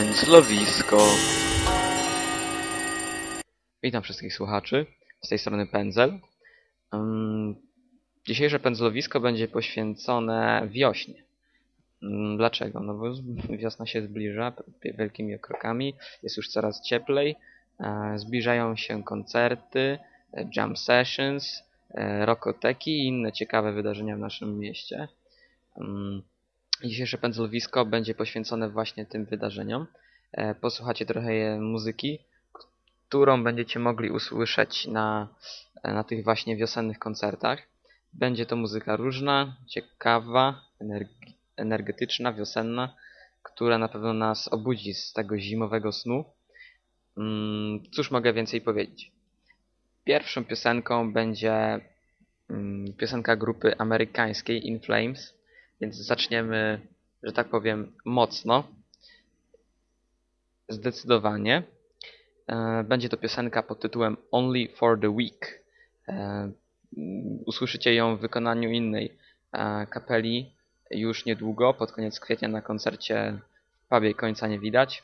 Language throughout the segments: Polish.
Pędzlowisko. Witam wszystkich słuchaczy. Z tej strony Pędzel. Um, dzisiejsze pędzlowisko będzie poświęcone wiośnie. Um, dlaczego? No bo wiosna się zbliża wielkimi krokami, jest już coraz cieplej, e, zbliżają się koncerty, e, jam sessions, e, rokoteki i inne ciekawe wydarzenia w naszym mieście. Dzisiejsze pędzlowisko będzie poświęcone właśnie tym wydarzeniom. E, posłuchacie trochę muzyki, którą będziecie mogli usłyszeć na, na tych właśnie wiosennych koncertach. Będzie to muzyka różna, ciekawa, energetyczna, wiosenna, która na pewno nas obudzi z tego zimowego snu. Mm, cóż mogę więcej powiedzieć? Pierwszą piosenką będzie mm, piosenka grupy amerykańskiej In Flames więc zaczniemy, że tak powiem, mocno. Zdecydowanie. E, będzie to piosenka pod tytułem Only for the Week. E, usłyszycie ją w wykonaniu innej e, kapeli już niedługo, pod koniec kwietnia na koncercie w końca nie widać.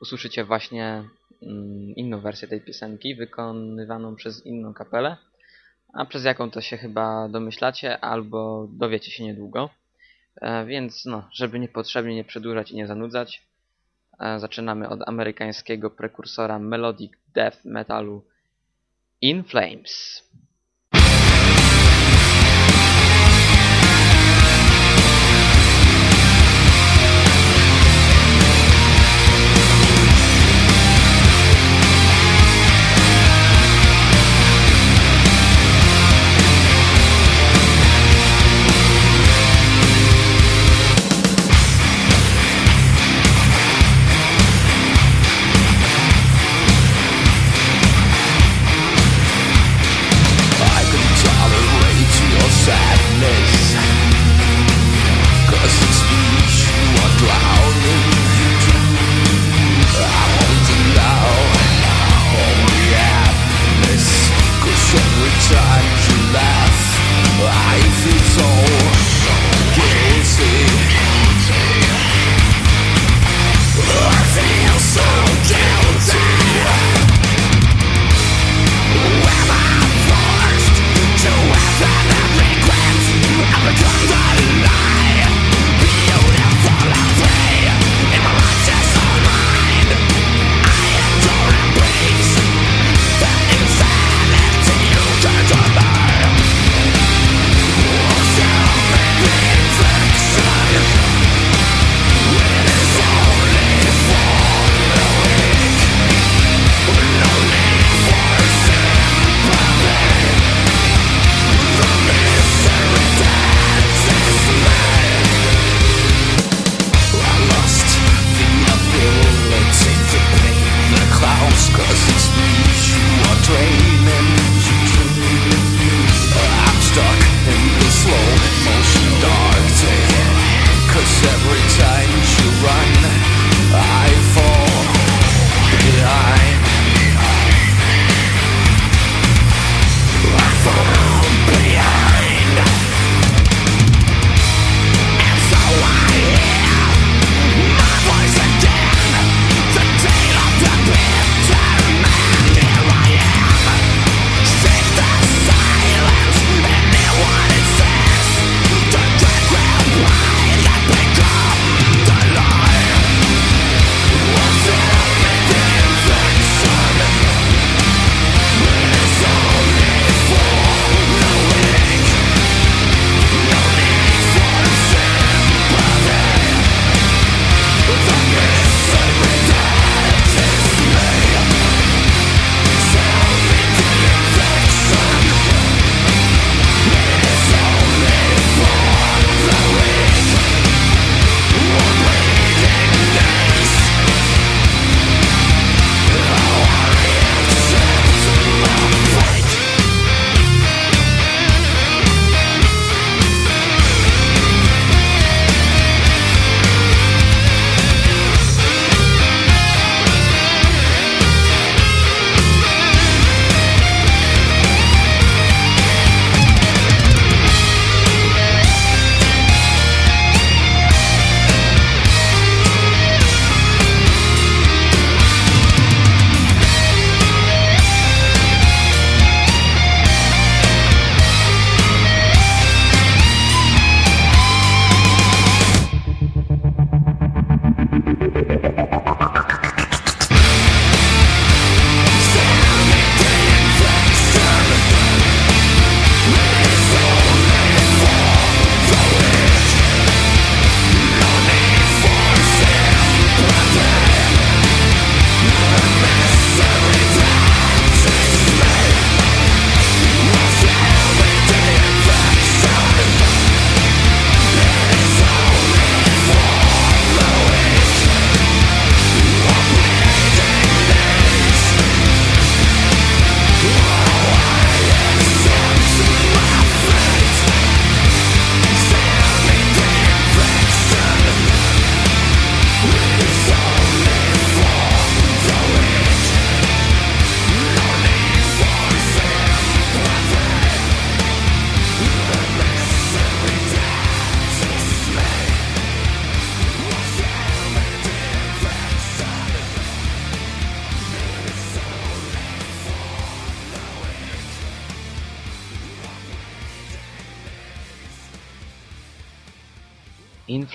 Usłyszycie właśnie mm, inną wersję tej piosenki, wykonywaną przez inną kapelę a przez jaką to się chyba domyślacie albo dowiecie się niedługo. E, więc no, żeby niepotrzebnie nie przedłużać i nie zanudzać, e, zaczynamy od amerykańskiego prekursora melodic death metalu In Flames.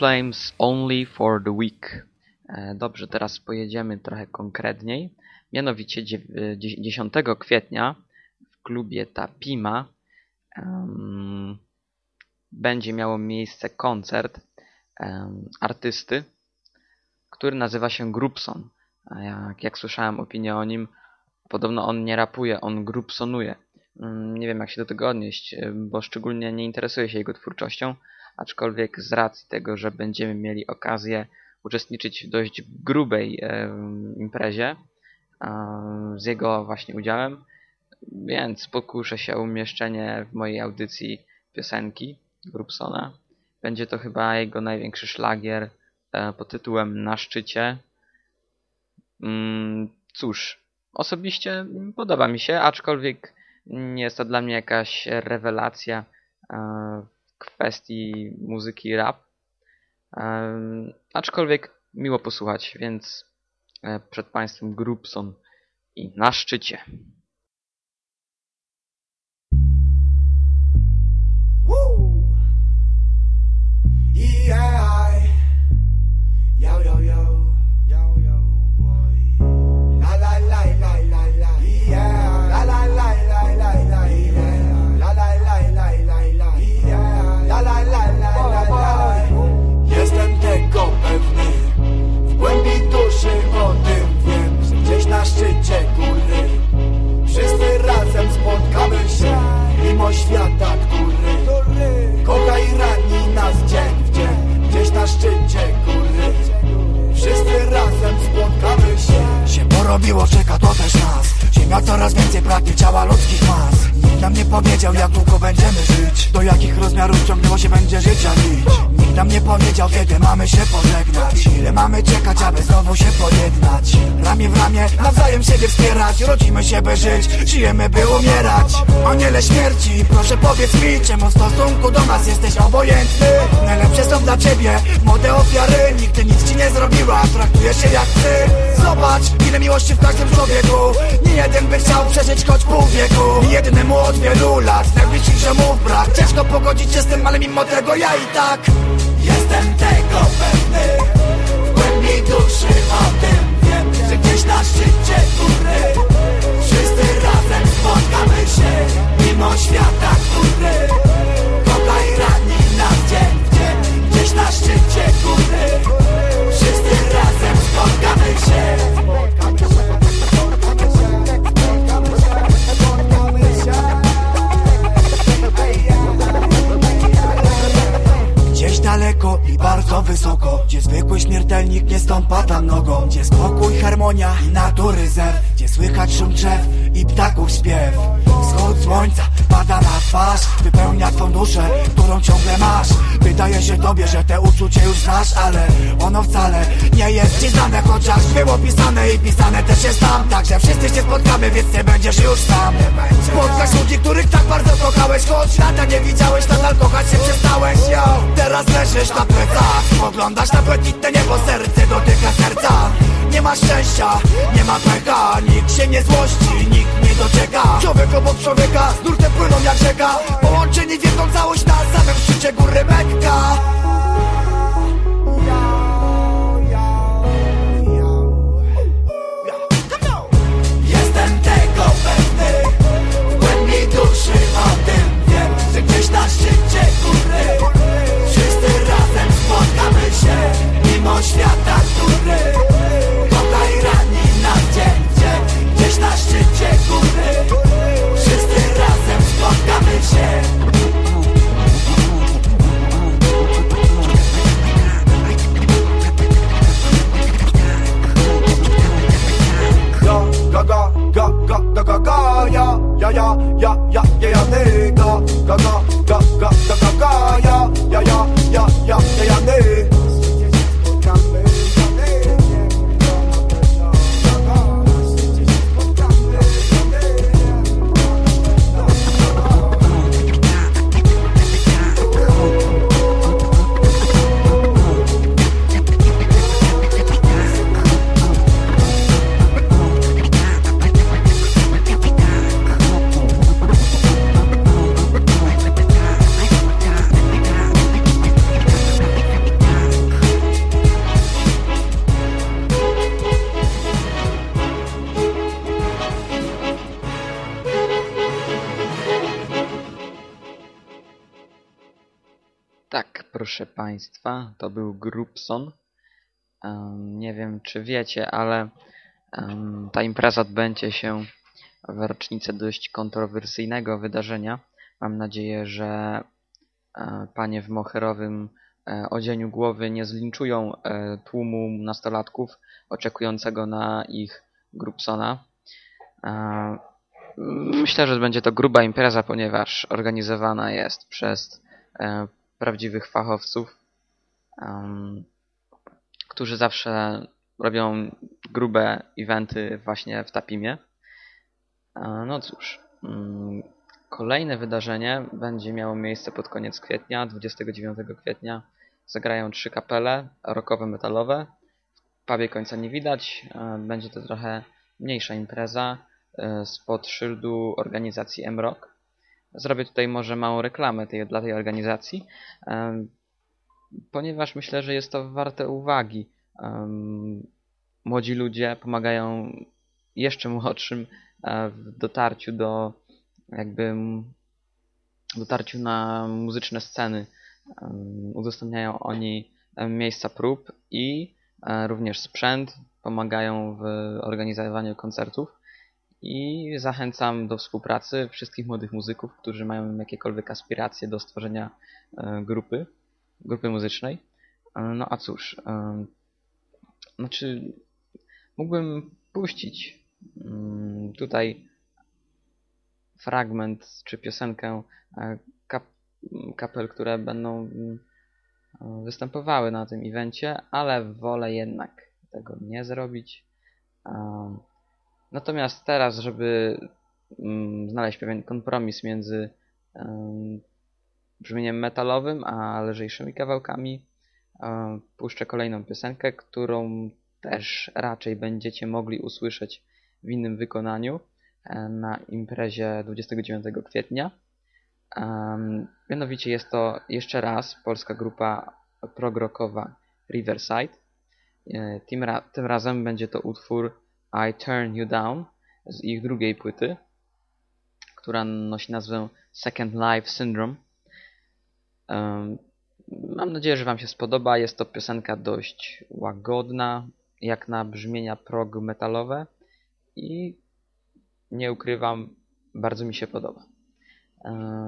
Flames Only for the Week. E, dobrze, teraz pojedziemy trochę konkretniej. Mianowicie 10 kwietnia w klubie Tapima um, będzie miało miejsce koncert um, artysty, który nazywa się Grubson. Jak, jak słyszałem opinię o nim, podobno on nie rapuje, on grubsonuje. Um, nie wiem jak się do tego odnieść, bo szczególnie nie interesuje się jego twórczością, aczkolwiek z racji tego, że będziemy mieli okazję uczestniczyć w dość grubej e, imprezie e, z jego właśnie udziałem, więc pokuszę się o umieszczenie w mojej audycji piosenki Grubsona. Będzie to chyba jego największy szlagier e, pod tytułem Na szczycie. Mm, cóż, osobiście podoba mi się, aczkolwiek nie jest to dla mnie jakaś rewelacja kwestii muzyki rap. Aczkolwiek miło posłuchać, więc e, przed Państwem Grubson i na szczycie. Woo! Yeah. Świata, który Kocha i rani nas dzień w dzień Gdzieś na szczycie góry. Wszyscy razem spotkamy się. Się porobiło, czeka to też nas. Ziemia coraz więcej pragnie ciała ludzkich mas Nikt nam nie powiedział jak długo będziemy żyć. Do jakich rozmiarów ciągnęło się będzie życia nić. Nikt nam nie powiedział kiedy mamy się pożegnać. Ile mamy czekać aby znowu się pojednać? Ramię w ramię nawzajem siebie wspierać. Rodzimy się by żyć, żyjemy by umierać. Aniele śmierci, proszę powiedz mi Czemu w stosunku do nas jesteś obojętny? Najlepsze są dla ciebie młode ofiary. Nigdy nic ci nie zrobiła, traktujesz się jak ty Zobacz ile miłości w każdym człowieku. Nie jeden by chciał przeżyć choć pół wieku. Jednemu od wielu lat. Najbliższych ziomów brak Ciężko pogodzić się z tym, ale mimo tego ja i tak Jestem tego pewny. W głębi duszy o tym wiem Że gdzieś na szczycie góry Wszyscy razem spotkamy się Mimo świata, który Kocha i rani nas dzień w dzień. Gdzieś na szczycie góry Wszyscy razem spotkamy się i bardzo wysoko Gdzie zwykły śmiertelnik nie stąpa tam nogą Gdzie spokój, harmonia i natury zew Gdzie słychać szum drzew i ptaków śpiew Wschód słońca pada na twarz Wypełnia twą duszę, którą ciągle masz. Wydaje się tobie, że te uczucie już znasz Ale ono wcale nie jest ci znane Chociaż było pisane i pisane też jest tam. Także wszyscy się spotkamy, więc nie będziesz już sam. Spotkasz ludzi, których tak bardzo kochałeś Choć lata nie widziałeś, nadal kochać się przestałeś. Yo, teraz leżysz na plecach Spoglądasz na błękitne niebo, serce dotyka serca. Nie ma szczęścia, nie ma pecha Nikt się nie złości, nikt nie docieka. Człowiek obok człowieka, z nurtem płyną jak rzeka. Połączeni wielką całość na samym szczycie góry ja, ja, ja, ja, ja, ja, ty Ga, ga, ga, ga, ga, ga, ga, ga Ja, ja, ja, ja, ja, ja, Tak, proszę Państwa, to był Grupson. Em, Nie wiem, czy wiecie, ale em, ta impreza odbędzie się w rocznicę dość kontrowersyjnego wydarzenia. Mam nadzieję, że e, panie w moherowym e, odzieniu głowy nie zlinczują e, tłumu nastolatków oczekującego na ich Grupsona. E, Myślę, że będzie to gruba impreza, ponieważ organizowana jest przez prawdziwych fachowców, em, którzy zawsze robią grube eventy właśnie w Tapimie. E, No cóż, mm, kolejne wydarzenie będzie miało miejsce pod koniec kwietnia, 29 kwietnia. Zagrają trzy kapele rockowe, metalowe. W pubie końca nie widać. E, Będzie to trochę mniejsza impreza e, spod szyldu organizacji M-Rock. Zrobię tutaj może małą reklamę tej, dla tej organizacji, ponieważ myślę, że jest to warte uwagi. Młodzi ludzie pomagają jeszcze młodszym e, w dotarciu do jakby dotarciu na muzyczne sceny. Udostępniają oni e, miejsca prób i e, również sprzęt, pomagają w organizowaniu koncertów i zachęcam do współpracy wszystkich młodych muzyków, którzy mają jakiekolwiek aspiracje do stworzenia e, grupy, grupy muzycznej. E, No a cóż, e, znaczy mógłbym puścić mm, tutaj fragment czy piosenkę kap, kapel, które będą mm, występowały na tym evencie, ale wolę jednak tego nie zrobić. Natomiast teraz, żeby mm, znaleźć pewien kompromis między em, brzmieniem metalowym a lżejszymi kawałkami, e, puszczę kolejną piosenkę, którą też raczej będziecie mogli usłyszeć w innym wykonaniu e, na imprezie 29 kwietnia. Mianowicie jest to jeszcze raz polska grupa progrokowa Riverside. E, Tym, tym razem będzie to utwór I Turn You Down z ich drugiej płyty, która nosi nazwę Second Life Syndrome. Mam nadzieję, że Wam się spodoba. Jest to piosenka dość łagodna, jak na brzmienia prog metalowe i nie ukrywam, bardzo mi się podoba.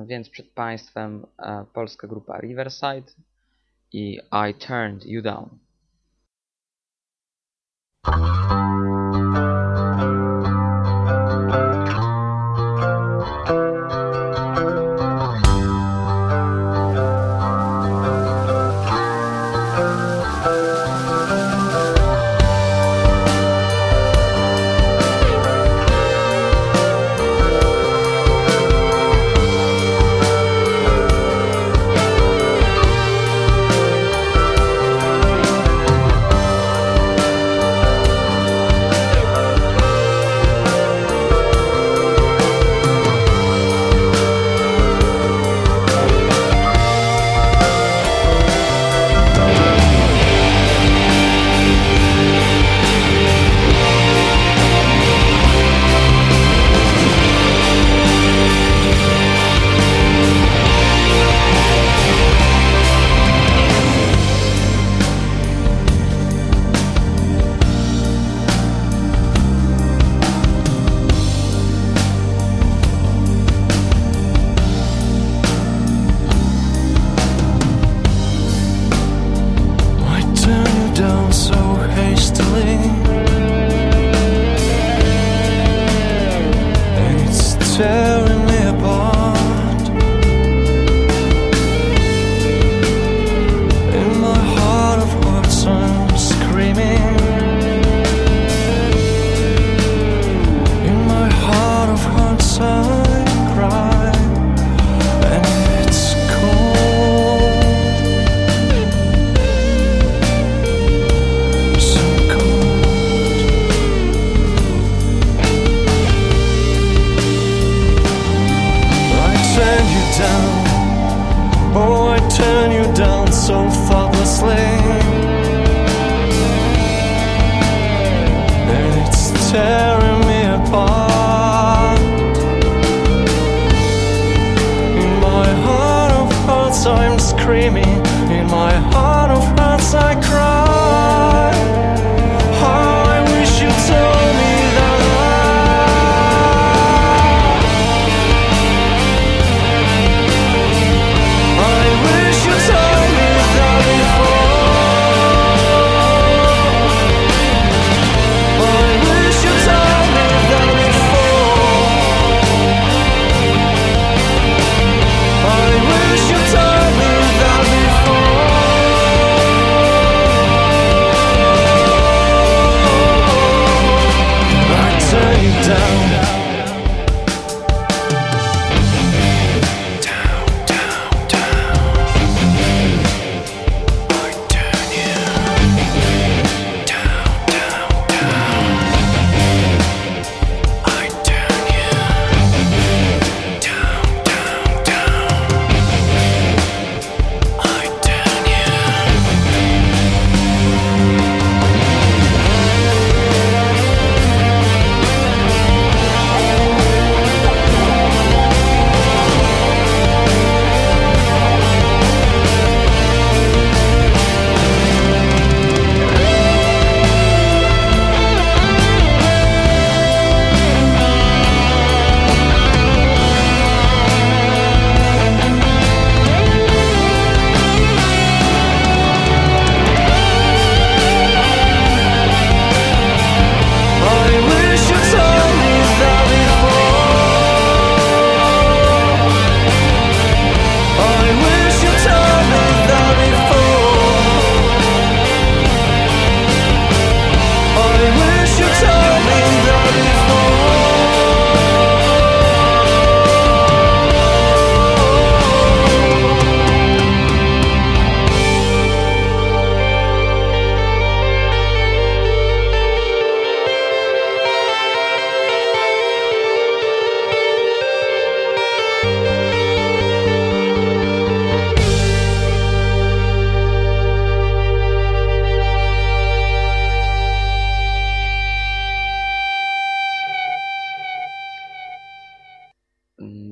Więc przed Państwem e, polska grupa Riverside i I Turned You Down.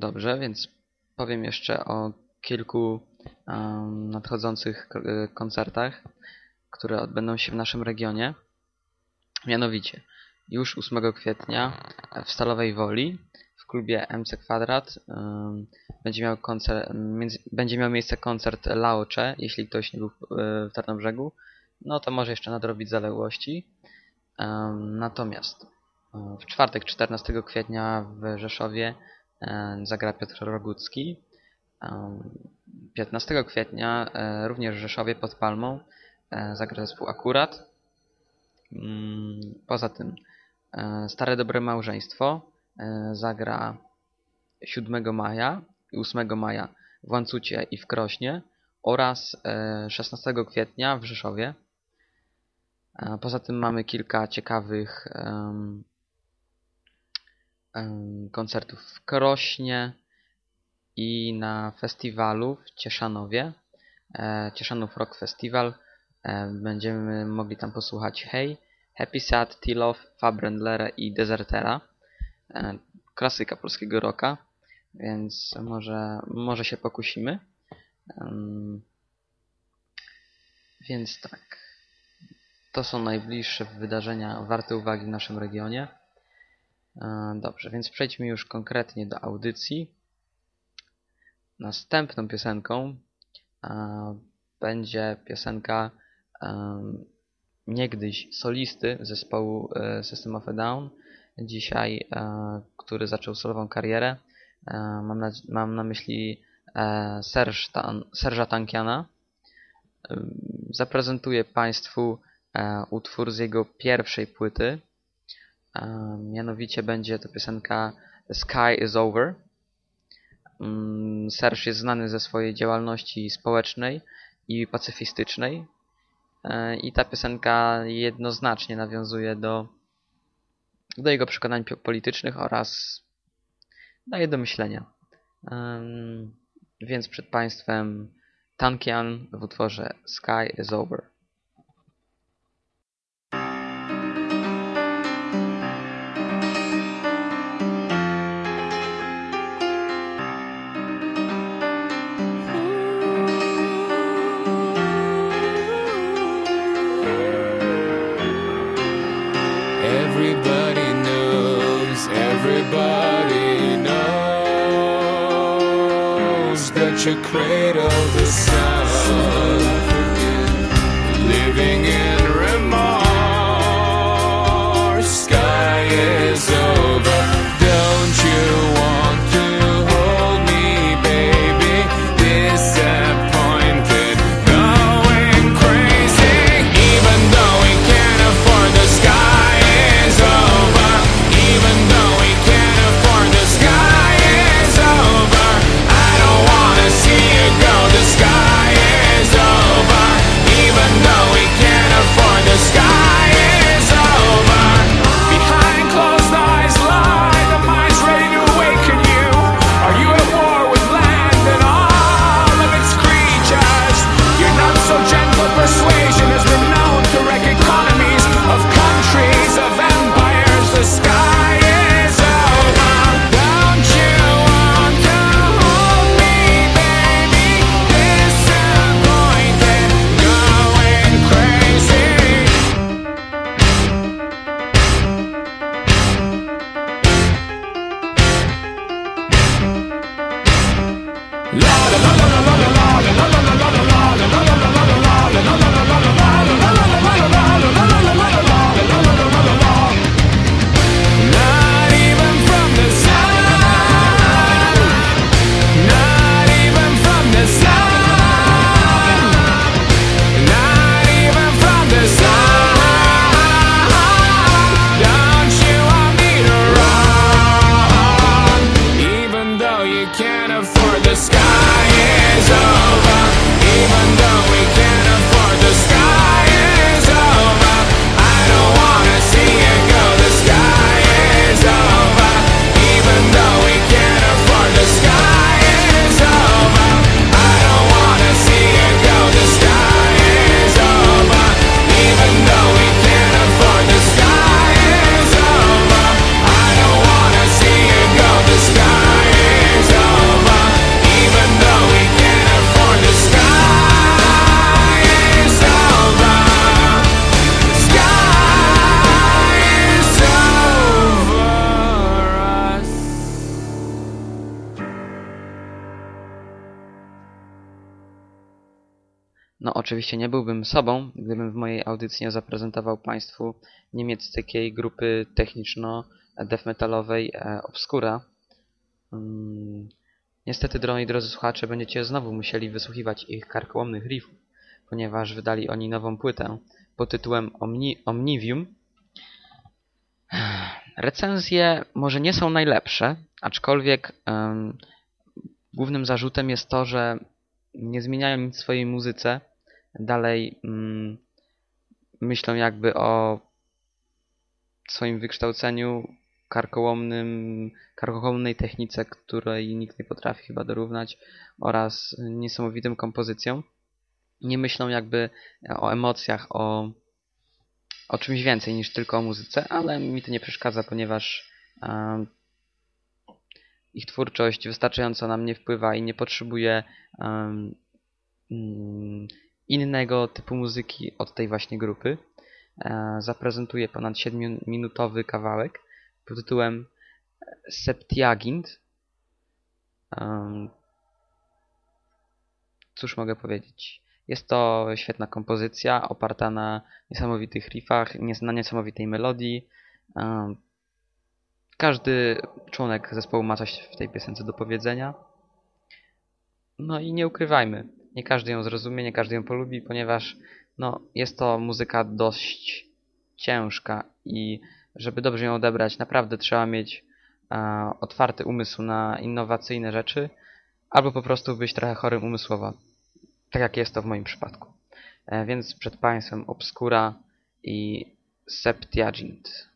Dobrze, więc powiem jeszcze o kilku em, nadchodzących y, koncertach, które odbędą się w naszym regionie. Mianowicie, już 8 kwietnia w Stalowej Woli w klubie MC Kwadrat em, będzie miał, koncert, między, będzie miał miejsce koncert Laocze, jeśli ktoś nie był w, y, w Tarnobrzegu, no to może jeszcze nadrobić zaległości. Em, Natomiast e, w czwartek 14 kwietnia w Rzeszowie e, zagra Piotr Rogucki. Em, 15 kwietnia e, również w Rzeszowie pod Palmą e, zagra zespół Akurat. Mm, Poza tym e, Stare Dobre Małżeństwo e, zagra 7 maja i 8 maja w Łańcucie i w Krośnie oraz e, 16 kwietnia w Rzeszowie. E, Poza tym mamy kilka ciekawych em, koncertów w Krośnie i na festiwalu w Cieszanowie. E, Cieszanów Rock Festival. E, Będziemy mogli tam posłuchać Hey, Happy Sad, Tilof, Fabrendlera i Desertera. E, Klasyka polskiego rocka, więc może, może się pokusimy. Więc tak. To są najbliższe wydarzenia warte uwagi w naszym regionie. E, Dobrze, więc przejdźmy już konkretnie do audycji. Następną piosenką e, będzie piosenka em, niegdyś solisty zespołu e, System of a Down, dzisiaj, e, który zaczął solową karierę. E, Mam na, mam na myśli e, Serge'a Tankiana. Zaprezentuję Państwu e, utwór z jego pierwszej płyty. Mianowicie będzie to piosenka Sky is Over. Mm, Serge jest znany ze swojej działalności społecznej i pacyfistycznej. E, I ta piosenka jednoznacznie nawiązuje do, do jego przekonań politycznych oraz daje do myślenia. Więc przed Państwem Tankian w utworze Sky is Over. Knows that you cradle the sun, oczywiście nie byłbym sobą, gdybym w mojej audycji nie zaprezentował Państwu niemieckiej grupy techniczno-death metalowej e, Obscura. Mm, niestety, drogi drodzy słuchacze, będziecie znowu musieli wysłuchiwać ich karkołomnych riffów, ponieważ wydali oni nową płytę pod tytułem Omni Omnivium. Recenzje może nie są najlepsze, aczkolwiek em, głównym zarzutem jest to, że nie zmieniają nic w swojej muzyce. Dalej mm, myślą jakby o swoim wykształceniu karkołomnym, karkołomnej technice, której nikt nie potrafi chyba dorównać oraz niesamowitym kompozycją. Nie myślą jakby o emocjach, o, o czymś więcej niż tylko o muzyce, ale mi to nie przeszkadza, ponieważ em, ich twórczość wystarczająco na mnie wpływa i nie potrzebuję em, mm, innego typu muzyki od tej właśnie grupy. E, zaprezentuję ponad 7-minutowy kawałek pod tytułem Septiagint. Cóż mogę powiedzieć? Jest to świetna kompozycja oparta na niesamowitych riffach, na niesamowitej melodii. Każdy członek zespołu ma coś w tej piosence do powiedzenia. No i nie ukrywajmy, nie każdy ją zrozumie, nie każdy ją polubi, ponieważ no, jest to muzyka dość ciężka i żeby dobrze ją odebrać, naprawdę trzeba mieć e, otwarty umysł na innowacyjne rzeczy, albo po prostu być trochę chorym umysłowo, tak jak jest to w moim przypadku. E, więc przed Państwem Obscura i Septuagint.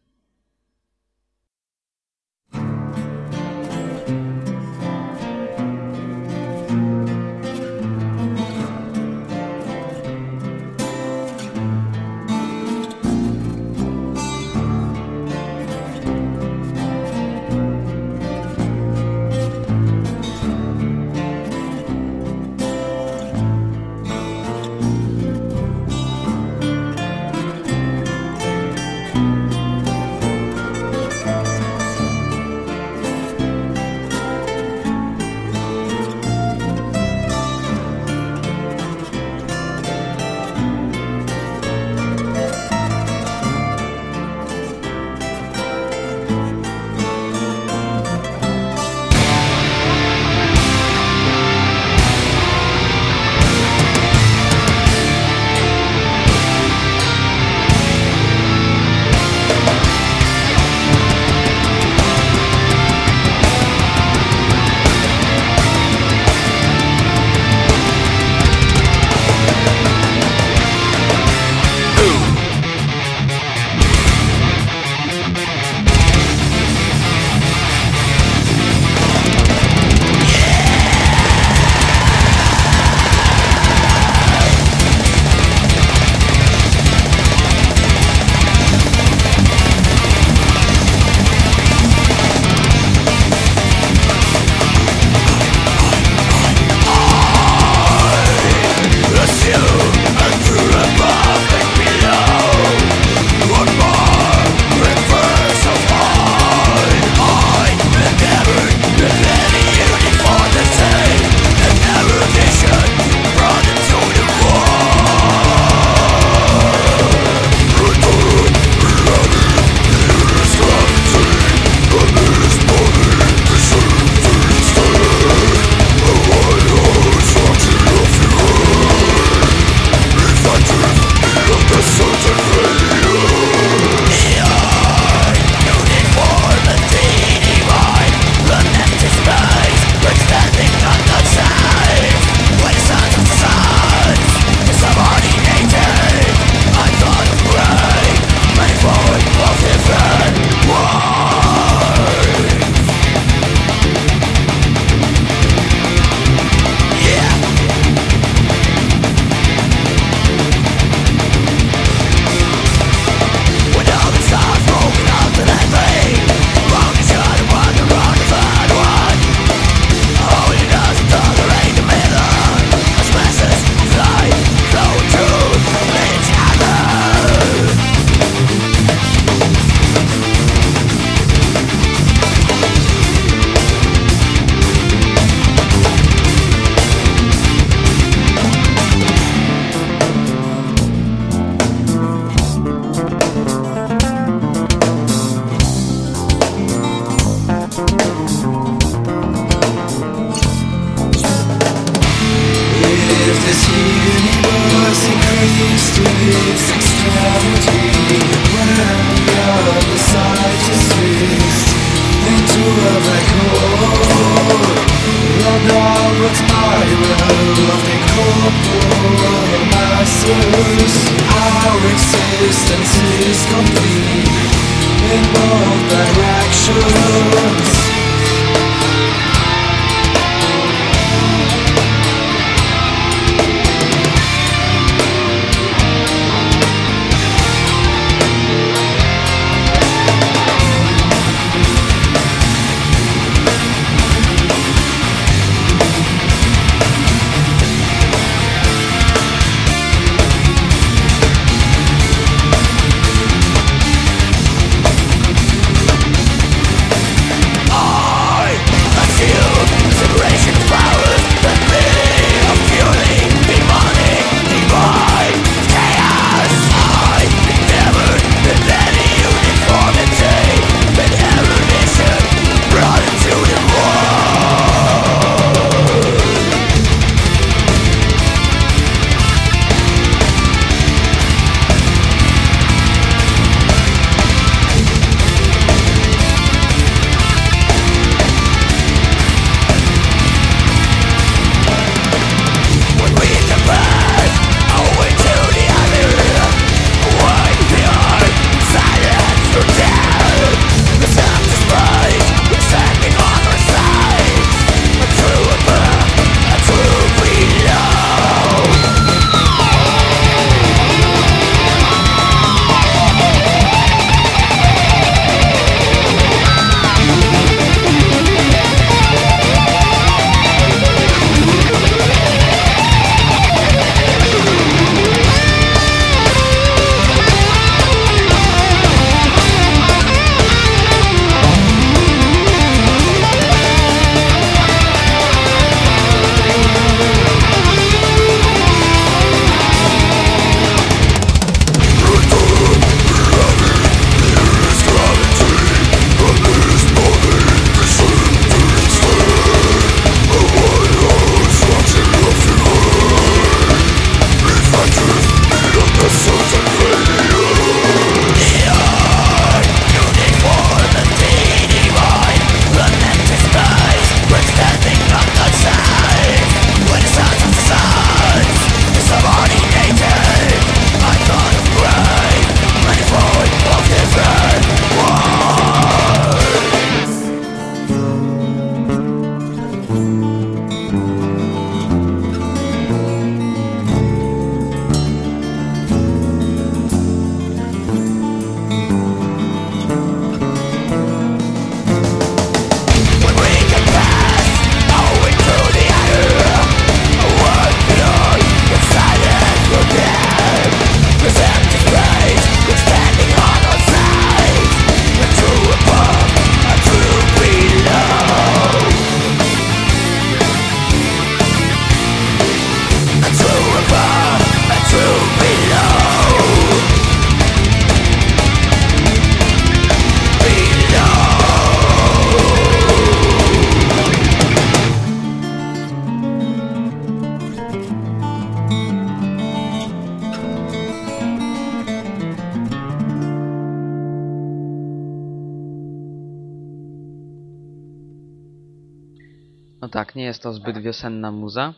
Nie jest to zbyt wiosenna muza,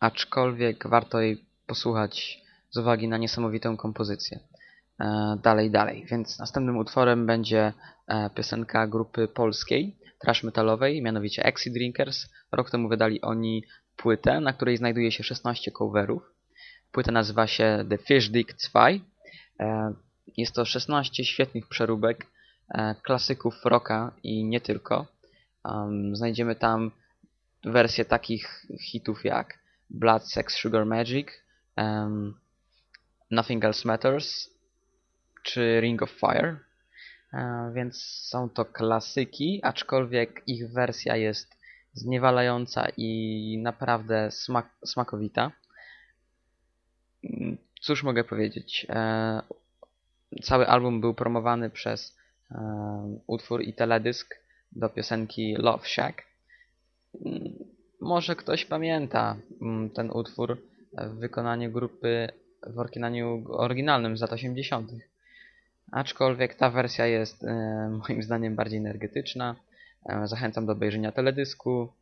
aczkolwiek warto jej posłuchać z uwagi na niesamowitą kompozycję. E, dalej, dalej. Więc następnym utworem będzie e, piosenka grupy polskiej, trash metalowej, mianowicie Exit Drinkers. Rok temu wydali oni płytę, na której znajduje się 16 coverów. Płyta nazywa się The Fish Dick 2. E, jest to 16 świetnych przeróbek e, klasyków rocka i nie tylko. Um, znajdziemy tam wersje takich hitów jak Blood, Sex, Sugar, Magic, um, Nothing Else Matters czy Ring of Fire. E, więc są to klasyki, aczkolwiek ich wersja jest zniewalająca i naprawdę smak, smakowita. Mm, Cóż mogę powiedzieć? E, cały album był promowany przez e, utwór i teledysk do piosenki Love Shack. Może ktoś pamięta mm, ten utwór w wykonaniu grupy w oryginalnie oryginalnym z lat 80. Aczkolwiek ta wersja jest e, moim zdaniem bardziej energetyczna. E, Zachęcam do obejrzenia teledysku.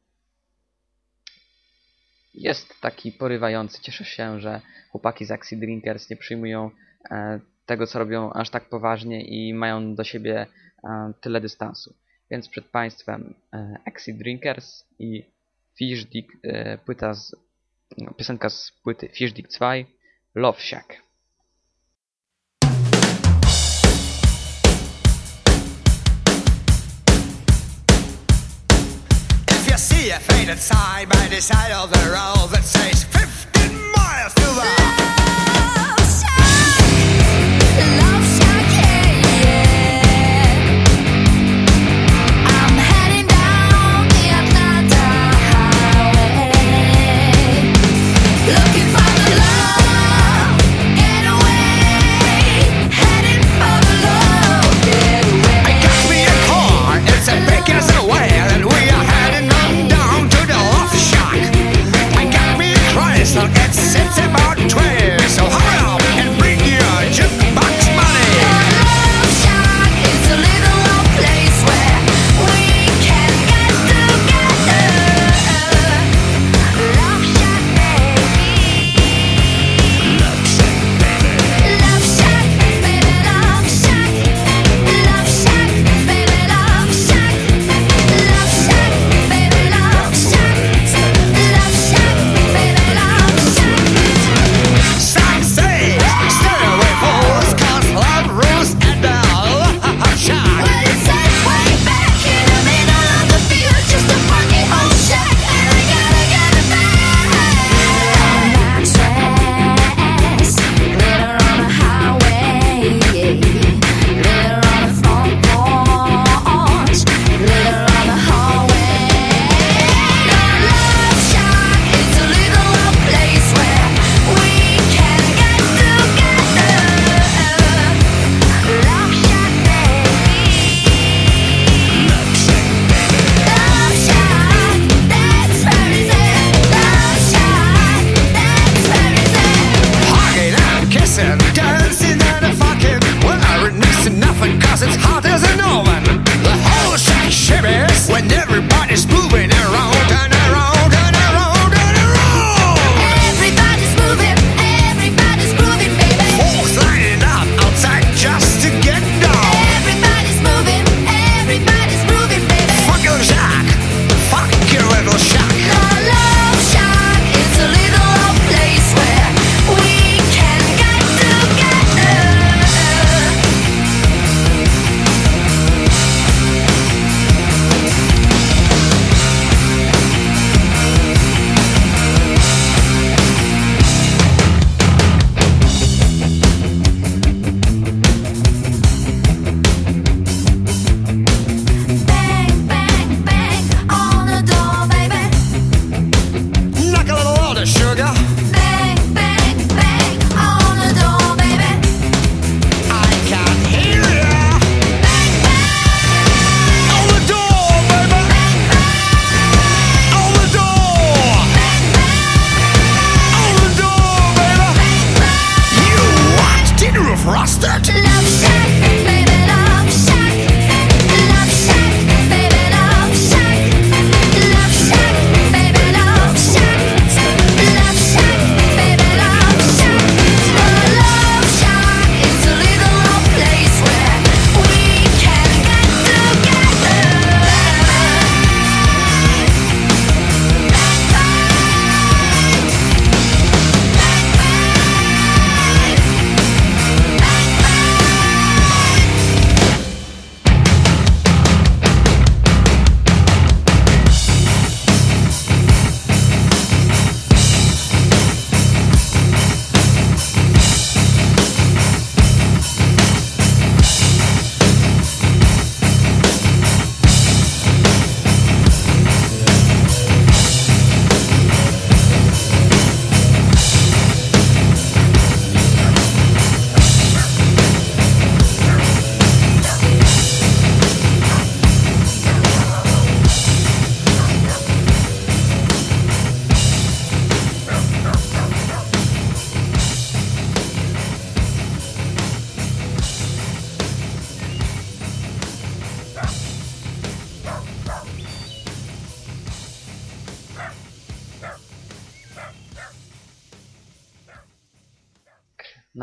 Jest taki porywający. Cieszę się, że chłopaki z Axie Drinkers nie przyjmują e, tego, co robią aż tak poważnie i mają do siebie tyle dystansu. Więc przed Państwem e, Axie Drinkers i Fish Dick, e, płyta z, no, piosenka z płyty Fish Dick 2, Love Shack. If you see a faded sign by the side of the road that says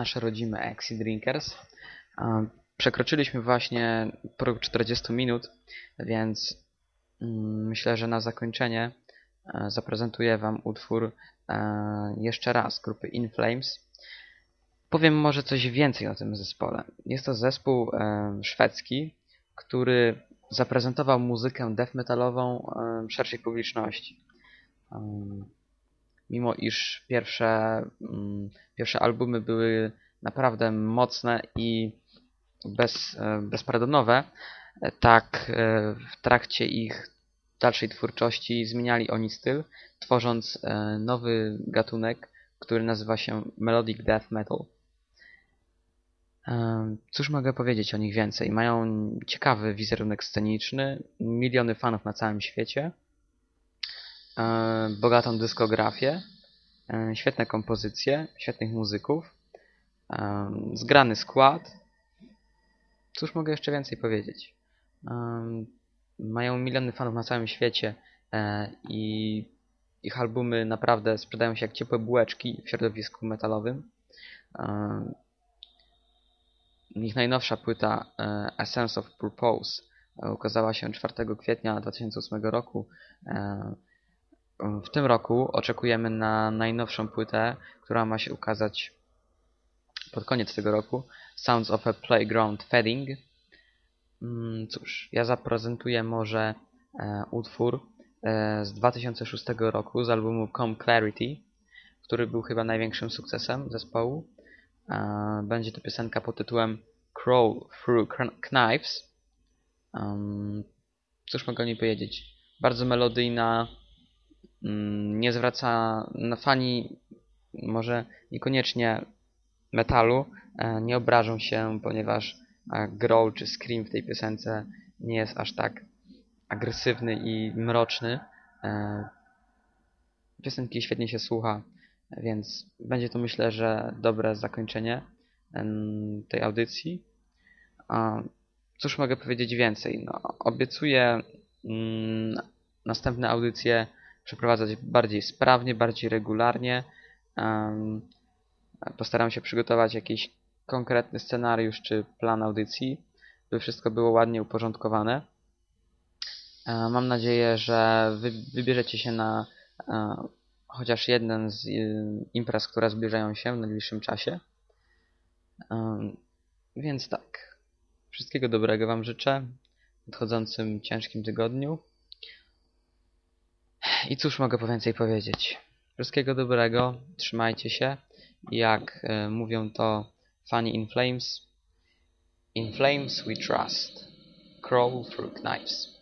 nasze rodzime Exit Drinkers. Przekroczyliśmy właśnie próg 40 minut, więc mm, myślę, że na zakończenie e, zaprezentuję Wam utwór e, jeszcze raz grupy In Flames. Powiem może coś więcej o tym zespole. Jest to zespół e, szwedzki, który zaprezentował muzykę death metalową szerszej publiczności. Mimo iż pierwsze, mm, pierwsze albumy były naprawdę mocne i bez, e, bezpardonowe, tak e, w trakcie ich dalszej twórczości zmieniali oni styl, tworząc e, nowy gatunek, który nazywa się Melodic Death Metal. Cóż mogę powiedzieć o nich więcej? Mają ciekawy wizerunek sceniczny, miliony fanów na całym świecie, bogatą dyskografię, e, świetne kompozycje, świetnych muzyków, e, zgrany skład. Cóż mogę jeszcze więcej powiedzieć? E, Mają miliony fanów na całym świecie e, i ich albumy naprawdę sprzedają się jak ciepłe bułeczki w środowisku metalowym. E, ich najnowsza płyta e, Essence of Purpose e, ukazała się 4 kwietnia 2008 roku. W tym roku oczekujemy na najnowszą płytę, która ma się ukazać pod koniec tego roku. Sounds of a Playground Fading. Mm, Cóż, ja zaprezentuję może e, utwór e, z 2006 roku z albumu Come Clarity, który był chyba największym sukcesem zespołu. E, Będzie to piosenka pod tytułem Crawl Through Kn- Knives. Cóż mogę o niej powiedzieć? Bardzo melodyjna, nie zwraca na fani może niekoniecznie metalu, e, nie obrażą się, ponieważ e, growl czy scream w tej piosence nie jest aż tak agresywny i mroczny. E, Piosenki świetnie się słucha, więc będzie to myślę, że dobre zakończenie tej audycji. Cóż mogę powiedzieć więcej? No, obiecuję mm, następne audycje przeprowadzać bardziej sprawnie, bardziej regularnie. Postaram się przygotować jakiś konkretny scenariusz czy plan audycji, by wszystko było ładnie uporządkowane. E, Mam nadzieję, że wy, wybierzecie się na e, chociaż jeden z e, imprez, które zbliżają się w najbliższym czasie. Więc tak. Wszystkiego dobrego Wam życzę w nadchodzącym ciężkim tygodniu. I cóż mogę po więcej powiedzieć? Wszystkiego dobrego, trzymajcie się. Jak e, mówią to fani In Flames, In Flames we trust. Crawl through knives.